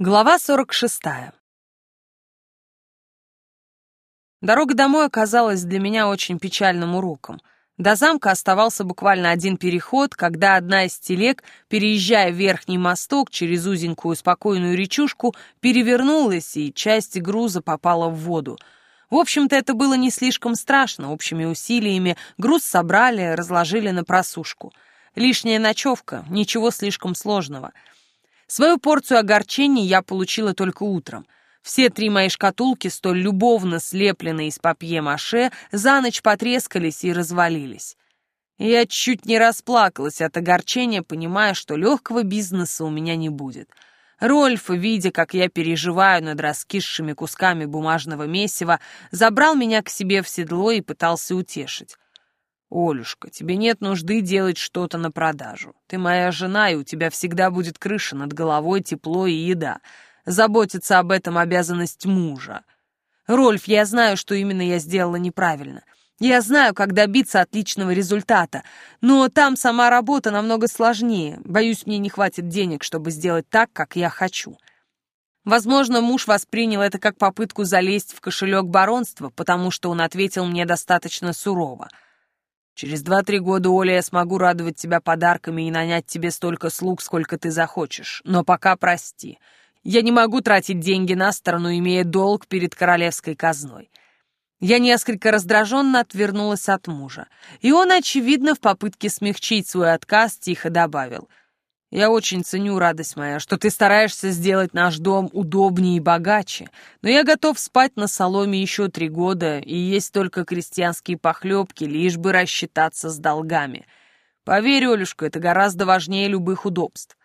Глава 46. Дорога домой оказалась для меня очень печальным уроком. До замка оставался буквально один переход, когда одна из телег, переезжая верхний мосток через узенькую спокойную речушку, перевернулась, и часть груза попала в воду. В общем-то, это было не слишком страшно. Общими усилиями груз собрали, разложили на просушку. Лишняя ночевка, ничего слишком сложного — Свою порцию огорчений я получила только утром. Все три мои шкатулки, столь любовно слепленные из папье-маше, за ночь потрескались и развалились. Я чуть не расплакалась от огорчения, понимая, что легкого бизнеса у меня не будет. Рольф, видя, как я переживаю над раскисшими кусками бумажного месива, забрал меня к себе в седло и пытался утешить. «Олюшка, тебе нет нужды делать что-то на продажу. Ты моя жена, и у тебя всегда будет крыша над головой, тепло и еда. Заботиться об этом обязанность мужа. Рольф, я знаю, что именно я сделала неправильно. Я знаю, как добиться отличного результата, но там сама работа намного сложнее. Боюсь, мне не хватит денег, чтобы сделать так, как я хочу». Возможно, муж воспринял это как попытку залезть в кошелек баронства, потому что он ответил мне достаточно сурово — Через два-три года, Оля, я смогу радовать тебя подарками и нанять тебе столько слуг, сколько ты захочешь. Но пока прости. Я не могу тратить деньги на сторону, имея долг перед королевской казной. Я несколько раздраженно отвернулась от мужа, и он, очевидно, в попытке смягчить свой отказ, тихо добавил — я очень ценю, радость моя, что ты стараешься сделать наш дом удобнее и богаче, но я готов спать на соломе еще три года и есть только крестьянские похлебки, лишь бы рассчитаться с долгами. Поверь, Олюшка, это гораздо важнее любых удобств.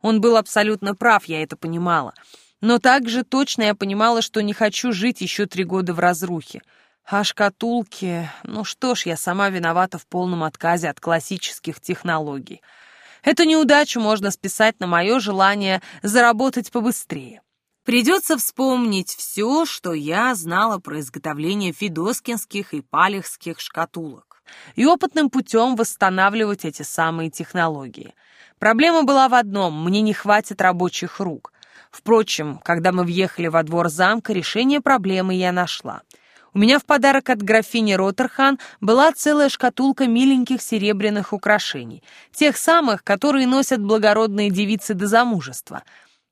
Он был абсолютно прав, я это понимала. Но также точно я понимала, что не хочу жить еще три года в разрухе. А шкатулки... Ну что ж, я сама виновата в полном отказе от классических технологий. Эту неудачу можно списать на мое желание заработать побыстрее. Придется вспомнить все, что я знала про изготовление федоскинских и палехских шкатулок, и опытным путем восстанавливать эти самые технологии. Проблема была в одном — мне не хватит рабочих рук. Впрочем, когда мы въехали во двор замка, решение проблемы я нашла — у меня в подарок от графини Роттерхан была целая шкатулка миленьких серебряных украшений, тех самых, которые носят благородные девицы до замужества.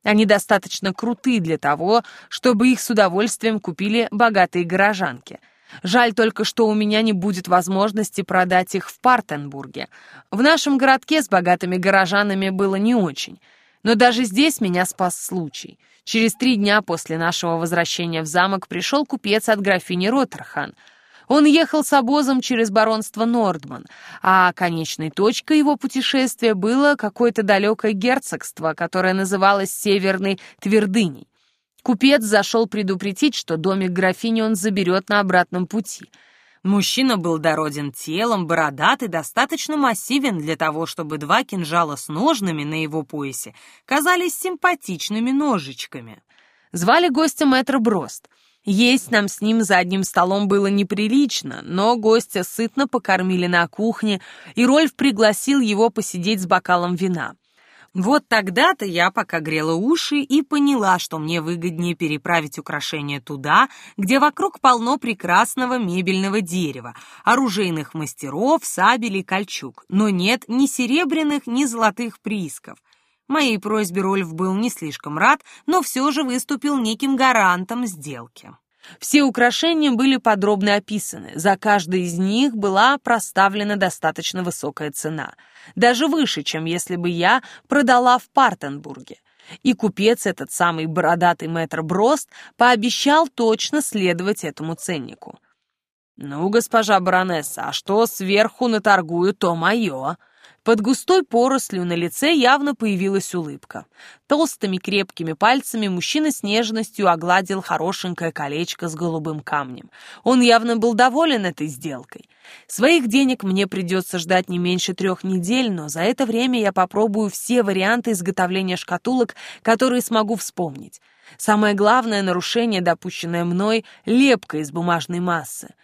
Они достаточно круты для того, чтобы их с удовольствием купили богатые горожанки. Жаль только, что у меня не будет возможности продать их в Партенбурге. В нашем городке с богатыми горожанами было не очень. Но даже здесь меня спас случай — Через три дня после нашего возвращения в замок пришел купец от графини Роттерхан. Он ехал с обозом через баронство Нордман, а конечной точкой его путешествия было какое-то далекое герцогство, которое называлось Северной Твердыней. Купец зашел предупредить, что домик графини он заберет на обратном пути — Мужчина был дороден телом, бородат и достаточно массивен для того, чтобы два кинжала с ножными на его поясе казались симпатичными ножичками. Звали гостя мэтр Брост. Есть нам с ним за одним столом было неприлично, но гостя сытно покормили на кухне, и Рольф пригласил его посидеть с бокалом вина. Вот тогда-то я пока грела уши и поняла, что мне выгоднее переправить украшения туда, где вокруг полно прекрасного мебельного дерева, оружейных мастеров, сабель и кольчуг, но нет ни серебряных, ни золотых приисков. Моей просьбе Рольф был не слишком рад, но все же выступил неким гарантом сделки. Все украшения были подробно описаны, за каждое из них была проставлена достаточно высокая цена, даже выше, чем если бы я продала в Партенбурге. И купец, этот самый бородатый мэтр Брост, пообещал точно следовать этому ценнику. «Ну, госпожа баронесса, а что сверху наторгую, то мое», под густой порослью на лице явно появилась улыбка. Толстыми крепкими пальцами мужчина с нежностью огладил хорошенькое колечко с голубым камнем. Он явно был доволен этой сделкой. Своих денег мне придется ждать не меньше трех недель, но за это время я попробую все варианты изготовления шкатулок, которые смогу вспомнить. Самое главное нарушение, допущенное мной, — лепка из бумажной массы.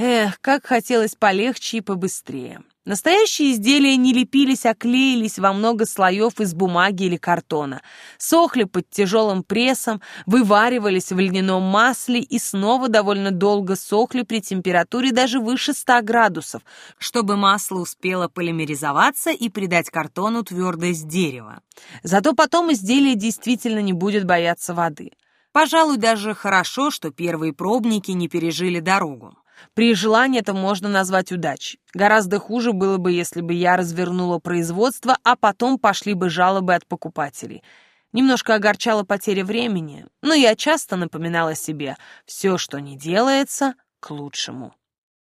Эх, как хотелось полегче и побыстрее. Настоящие изделия не лепились, а клеились во много слоев из бумаги или картона, сохли под тяжелым прессом, вываривались в льняном масле и снова довольно долго сохли при температуре даже выше 100 градусов, чтобы масло успело полимеризоваться и придать картону твердость дерева. Зато потом изделие действительно не будет бояться воды. Пожалуй, даже хорошо, что первые пробники не пережили дорогу. При желании это можно назвать удачей. Гораздо хуже было бы, если бы я развернула производство, а потом пошли бы жалобы от покупателей. Немножко огорчала потеря времени, но я часто напоминала себе, все, что не делается, к лучшему.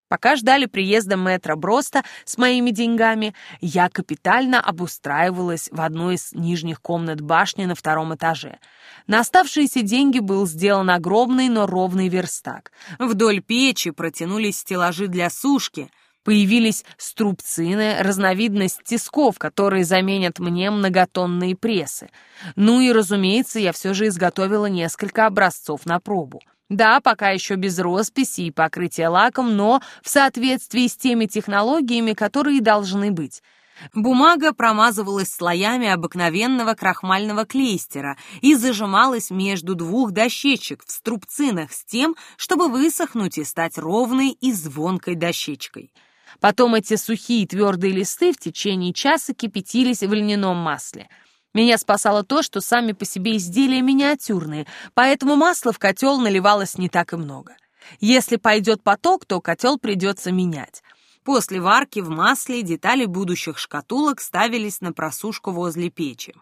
Пока ждали приезда мэтра Броста с моими деньгами, я капитально обустраивалась в одной из нижних комнат башни на втором этаже. На оставшиеся деньги был сделан огромный, но ровный верстак. Вдоль печи протянулись стеллажи для сушки, появились струбцины, разновидность тисков, которые заменят мне многотонные прессы. Ну и, разумеется, я все же изготовила несколько образцов на пробу. Да, пока еще без росписи и покрытия лаком, но в соответствии с теми технологиями, которые должны быть. Бумага промазывалась слоями обыкновенного крахмального клейстера и зажималась между двух дощечек в струбцинах с тем, чтобы высохнуть и стать ровной и звонкой дощечкой. Потом эти сухие твердые листы в течение часа кипятились в льняном масле — меня спасало то, что сами по себе изделия миниатюрные, поэтому масла в котел наливалось не так и много. Если пойдет поток, то котел придется менять. После варки в масле детали будущих шкатулок ставились на просушку возле печи,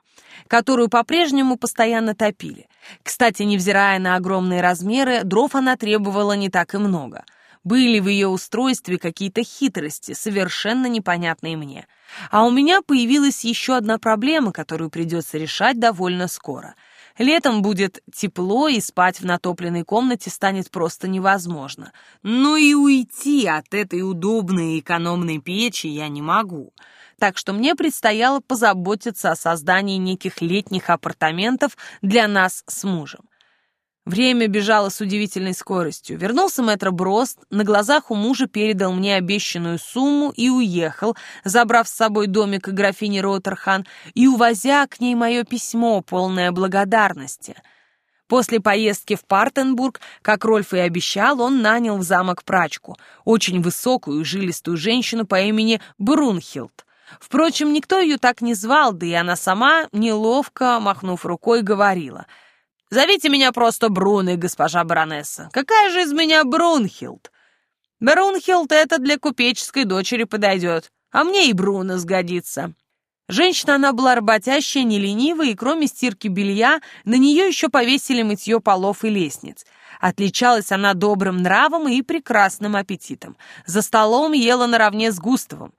которую по-прежнему постоянно топили. Кстати, невзирая на огромные размеры, дров она требовала не так и много. Были в ее устройстве какие-то хитрости, совершенно непонятные мне. А у меня появилась еще одна проблема, которую придется решать довольно скоро. Летом будет тепло, и спать в натопленной комнате станет просто невозможно. Но и уйти от этой удобной и экономной печи я не могу. Так что мне предстояло позаботиться о создании неких летних апартаментов для нас с мужем. Время бежало с удивительной скоростью. Вернулся мэтр Брост, на глазах у мужа передал мне обещанную сумму и уехал, забрав с собой домик графини Роттерхан и увозя к ней мое письмо, полное благодарности. После поездки в Партенбург, как Рольф и обещал, он нанял в замок прачку, очень высокую жилистую женщину по имени Брунхилд. Впрочем, никто ее так не звал, да и она сама, неловко, махнув рукой, говорила — Зовите меня просто Бруной, госпожа баронесса. Какая же из меня Брунхилд? Брунхилд это для купеческой дочери подойдет, а мне и Бруно сгодится. Женщина она была работящая, не ленивая, и кроме стирки белья, на нее еще повесили мытье полов и лестниц. Отличалась она добрым нравом и прекрасным аппетитом. За столом ела наравне с Густавом.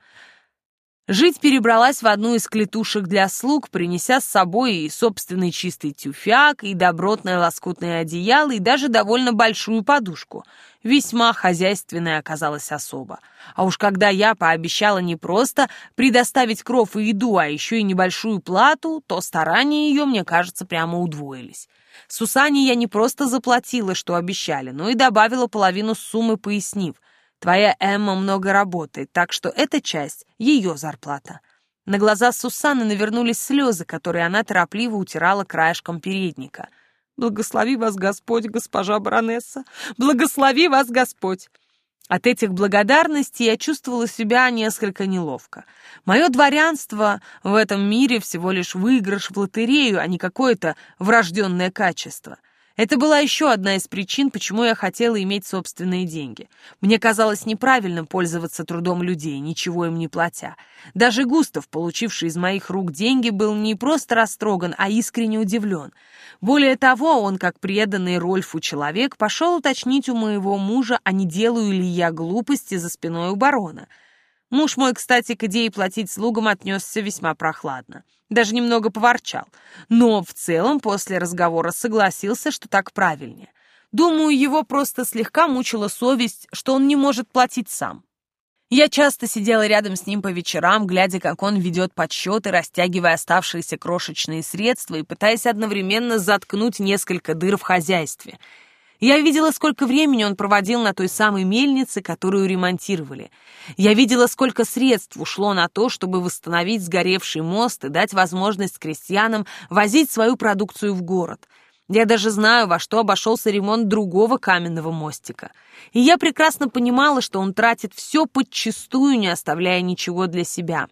Жить перебралась в одну из клетушек для слуг, принеся с собой и собственный чистый тюфяк, и добротное лоскутное одеяло, и даже довольно большую подушку. Весьма хозяйственная оказалась особа. А уж когда я пообещала не просто предоставить кров и еду, а еще и небольшую плату, то старания ее, мне кажется, прямо удвоились. Сусане я не просто заплатила, что обещали, но и добавила половину суммы, пояснив. Твоя Эмма много работает, так что эта часть — ее зарплата». На глаза Сусанны навернулись слезы, которые она торопливо утирала краешком передника. «Благослови вас Господь, госпожа баронесса! Благослови вас Господь!» От этих благодарностей я чувствовала себя несколько неловко. Мое дворянство в этом мире всего лишь выигрыш в лотерею, а не какое-то врожденное качество. Это была еще одна из причин, почему я хотела иметь собственные деньги. Мне казалось неправильным пользоваться трудом людей, ничего им не платя. Даже Густав, получивший из моих рук деньги, был не просто растроган, а искренне удивлен. Более того, он, как преданный Рольфу человек, пошел уточнить у моего мужа, а не делаю ли я глупости за спиной у барона. Муж мой, кстати, к идее платить слугам отнесся весьма прохладно. Даже немного поворчал. Но в целом после разговора согласился, что так правильнее. Думаю, его просто слегка мучила совесть, что он не может платить сам. Я часто сидела рядом с ним по вечерам, глядя, как он ведет подсчеты, растягивая оставшиеся крошечные средства и пытаясь одновременно заткнуть несколько дыр в хозяйстве — Я видела, сколько времени он проводил на той самой мельнице, которую ремонтировали. Я видела, сколько средств ушло на то, чтобы восстановить сгоревший мост и дать возможность крестьянам возить свою продукцию в город. Я даже знаю, во что обошелся ремонт другого каменного мостика. И я прекрасно понимала, что он тратит все подчистую, не оставляя ничего для себя.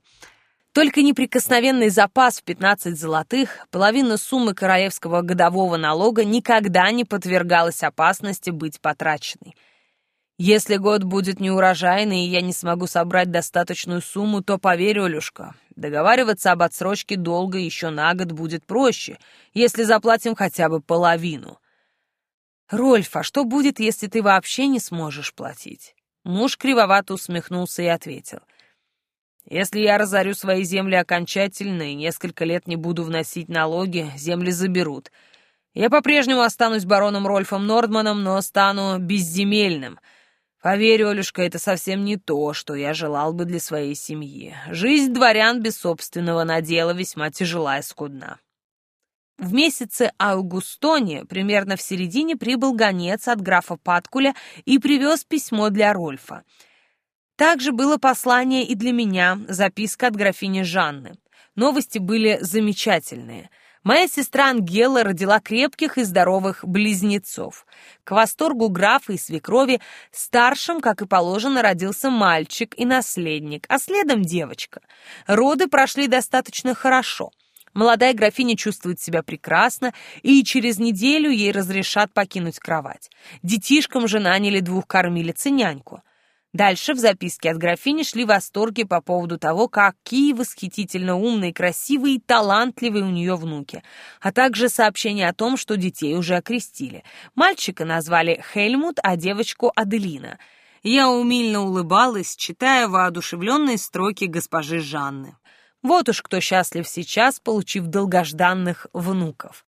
Только неприкосновенный запас в 15 золотых, половина суммы королевского годового налога никогда не подвергалась опасности быть потраченной. Если год будет неурожайный, и я не смогу собрать достаточную сумму, то поверь, Олюшка, договариваться об отсрочке долга еще на год будет проще, если заплатим хотя бы половину. Рольф, а что будет, если ты вообще не сможешь платить? Муж кривовато усмехнулся и ответил — если я разорю свои земли окончательно и несколько лет не буду вносить налоги, земли заберут. Я по-прежнему останусь бароном Рольфом Нордманом, но стану безземельным. Поверь, Олюшка, это совсем не то, что я желал бы для своей семьи. Жизнь дворян без собственного надела весьма тяжела и скудна. В месяце Аугустоне, примерно в середине, прибыл гонец от графа Паткуля и привез письмо для Рольфа — также было послание и для меня, записка от графини Жанны. Новости были замечательные. Моя сестра Ангела родила крепких и здоровых близнецов. К восторгу графа и свекрови старшим, как и положено, родился мальчик и наследник, а следом девочка. Роды прошли достаточно хорошо. Молодая графиня чувствует себя прекрасно, и через неделю ей разрешат покинуть кровать. Детишкам же наняли двух кормилиц и няньку. Дальше в записке от графини шли восторги по поводу того, какие восхитительно умные, красивые и талантливые у нее внуки, а также сообщение о том, что детей уже окрестили. Мальчика назвали Хельмут, а девочку Аделина. Я умильно улыбалась, читая воодушевленные строки госпожи Жанны. Вот уж кто счастлив сейчас, получив долгожданных внуков.